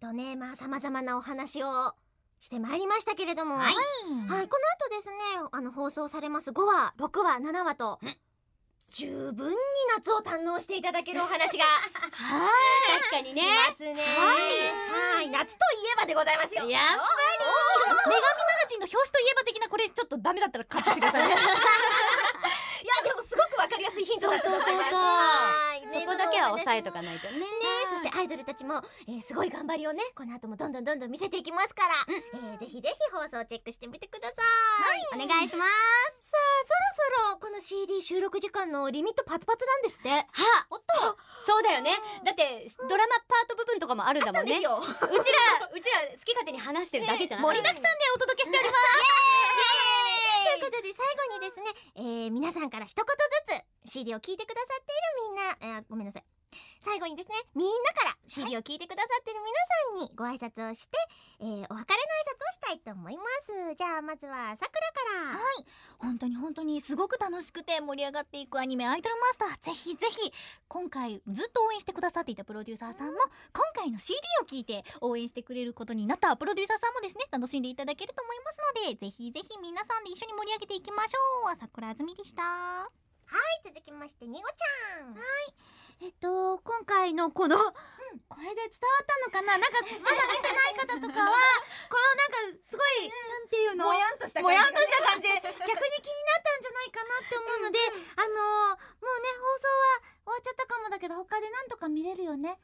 とねまあ様々なお話をしてまいりましたけれども、はい。はい、この後ですねあの放送されます5話6話7話と十分に夏を堪能していただけるお話が はい確かにしねますね。はい。はい夏といえばでございますよ。やっぱり。女神マガジンの表紙といえば的なこれちょっとダメだったらカットしてください ねいやでもすごくわかりやすいヒントだと思いますそうそうそう。そうはい。そこだけは押さえとかないとね。ねそしてアイドルたちも、えーすごい頑張りをねこの後もどんどんどんどん見せていきますから、えーぜひぜひ放送チェックしてみてください、お願いします。さあそろそろこの CD 収録時間のリミットパツパツなんですって。はおっと。そうだよね。だってドラマパート部分とかもあるんだもんね。うちらようちら好き勝手に話してるだけじゃない、盛りだくさんでお届けしておりますということで最後にですね、えー皆さんから一言ずつ CD を聞いてくださっているみんな、えーごめんなさい。最後にですねみんなから CD を聞いてくださっている皆さんにご挨拶をして、えーお別れの挨拶をしたいと思います。じゃあまずはさくらから。はい。本当に本当にすごく楽しくて盛り上がっていくアニメ「アイドルマスター」ぜひぜひ今回ずっと応援してくださっていたプロデューサーさんも今回の CD を聞いて応援してくれることになったプロデューサーさんもですね楽しんでいただけると思いますのでぜひぜひ皆さんで一緒に盛り上げていきましょう。朝倉あずみでしたはい続きましてにごちゃん。えっと今回のこの、これで伝わったのかな？なんか まだ見てない方とかは このなんかすごい、なんていうの？もやんとしたもやんとした感じ。で逆に気になったんじゃないかなって思うので、あのーもうね放送は終わっちゃったかもだけど他でなんとか見れるよね。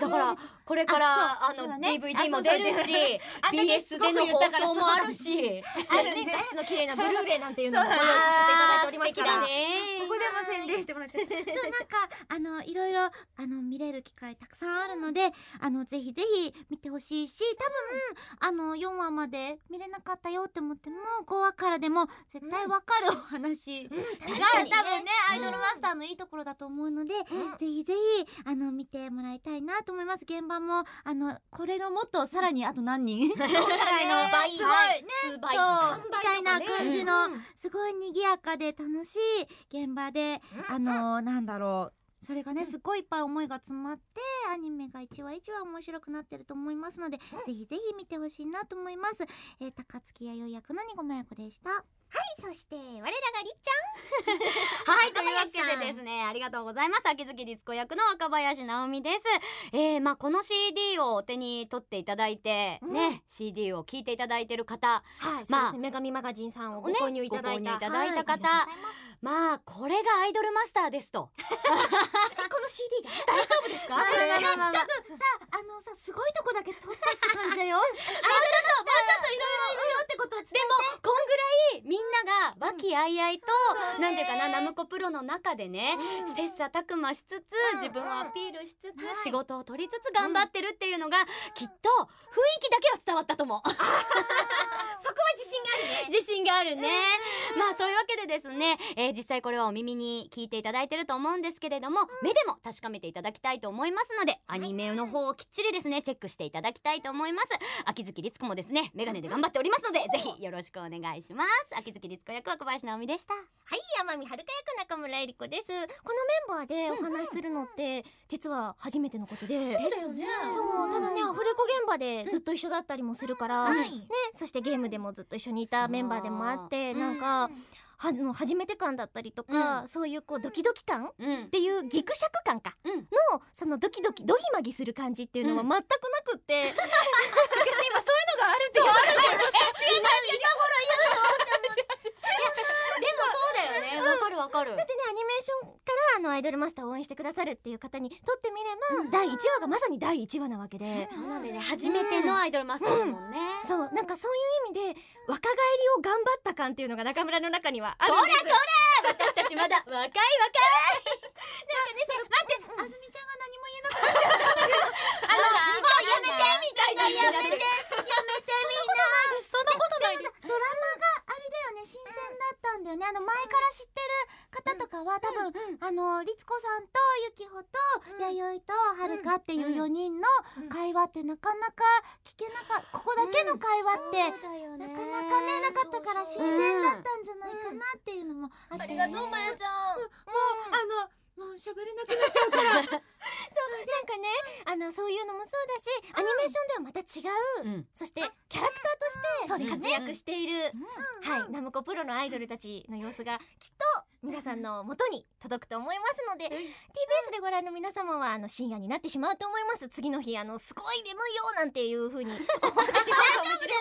だからこれからああの DVD も出るし BS での放送もあるし あるね。画質の綺麗なブルーレイなんていうのもご用意そうさせていただいておりますからここでも宣伝してもらって。そうなんかあのいろいろあの見れる機会たくさんあるので、あのぜひぜひ見てほしいし、多分、あの4話まで見れなかったよって思っても5話からでも絶対わかるお話。が、確かにね。多分ねアイドルマスターのいいところだと思うので、うん。ぜひぜひあの見てもらいたいなと思います。現場もあのこれのもっとさらにあと何人？ぐらいの倍ね。そうみたいな感じのすごい賑やかで楽しい現場で、あのなんだろう。それがねすごいいっぱい思いが詰まってアニメが一話一話面白くなってると思いますので、ぜひぜひ見てほしいなと思います、えー、高槻弥生役のにごまやこでしたはいそして我らがりっちはい というわけでですねありがとうございます。秋月律子役の若林直美です。えー、まあこの CD をお手に取っていただいて、ね CD を聞いていただいてる方。ゃんはいまあね女神マガジンさんをごね購入いただいた、ご購入いただいた方。はいまあこれがアイドルマスターですと。この CD が大丈夫ですか？まあそれがねちょっとさあのさすごいとこだけ撮ったって感じだよ。もうちょっともうちょっといろいろいるよってことを伝えでもこんぐらいみんなが和気あいあいと、なんていうかなナムコプロの中でね、切磋琢磨しつつ、自分をアピールしつつ、仕事を取りつつ頑張ってるっていうのが、きっと雰囲気だけは伝わったと思う 自信があるね。自信がある。ね、まあそういうわけでですね、えー実際これはお耳に聞いていただいてると思うんですけれども、目でも確かめていただきたいと思いますのでアニメの方をきっちりですねチェックしていただきたいと思います。秋月律子もですねメガネで頑張っておりますのでぜひよろしくお願いします。秋月律子役は小林直美でした。はい山見遥役中村えり子です。このメンバーでお話しするのって実は初めてのことで。ですよね。そうただねアフレコ現場でずっと一緒だったりもするから、はいねそしてゲームでもずっと一緒にいたメンバーでもあってなんか、はの初めて感だったりとか、うそういうこうドキドキ感っうん。ていうギクシャク感か、うん。のそのドキドキドギマギする感じっていうのはうん。全くなくって、今そういうのがあるって言われてる。え違う今でもそうだよねわかるわかる。だってねアニメーションからあのアイドルマスターを応援してくださるっていう方にとってみれば、第1話がまさに第1話なわけで、そうなんだよね。初めてのアイドルマスターだもんね、そうなんかそういう意味で若返りを頑張った感っていうのが中村の中にはあるんです。そら私たちまだ若い若い。あずみちゃんが何も言えなくなっちゃった。あのもうやめて。みたいなやめてやめてみんな。そんなことない。ドラマがあれだよね。新鮮だったんだよね。あの前から知かは多分、あの律子さんとゆきほと弥生とはるかっていう4人の会話ってなかなか聞けなかここだけの会話って、なかなかねなかったから新鮮だったんじゃないかなっていうのもあって、ありがとうまやちゃん。もうあのもう喋れなくなっちゃうから。そうなんかねあのそういうのもそうだしアニメーションではまた違う、うん。そしてキャラクターとして活躍している、うん。はい、ナムコプロのアイドルたちの様子がきっと皆さんの元に届くと思いますので TBS でご覧の皆様はあの深夜になってしまうと思います。次の日あのすごい眠いよなんていう風に思ってしまうかもしれませんビデ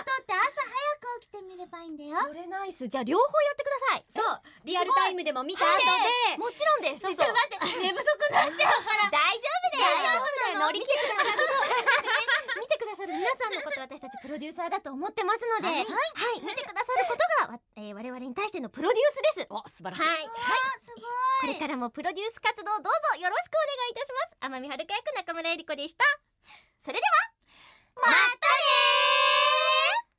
オ撮って朝早く起きてみればいいんだよ。それナイス。じゃあ両方やってください。そうリアルタイムでも見た後で。もちろんです。ちょっと待って寝不足になっちゃうから。大丈夫だよ。大丈夫だよ乗り切ってくださる見てくださんのこと私たちプロデューサーだと思ってますので、ははい。い、見てくださることが、わえー我々に対してのプロデュースです。お素晴らしい、はい、すごこれからもプロデュース活動どうぞよろしくお願いいたします。天海遥役中村えり子でした。それでは、またねー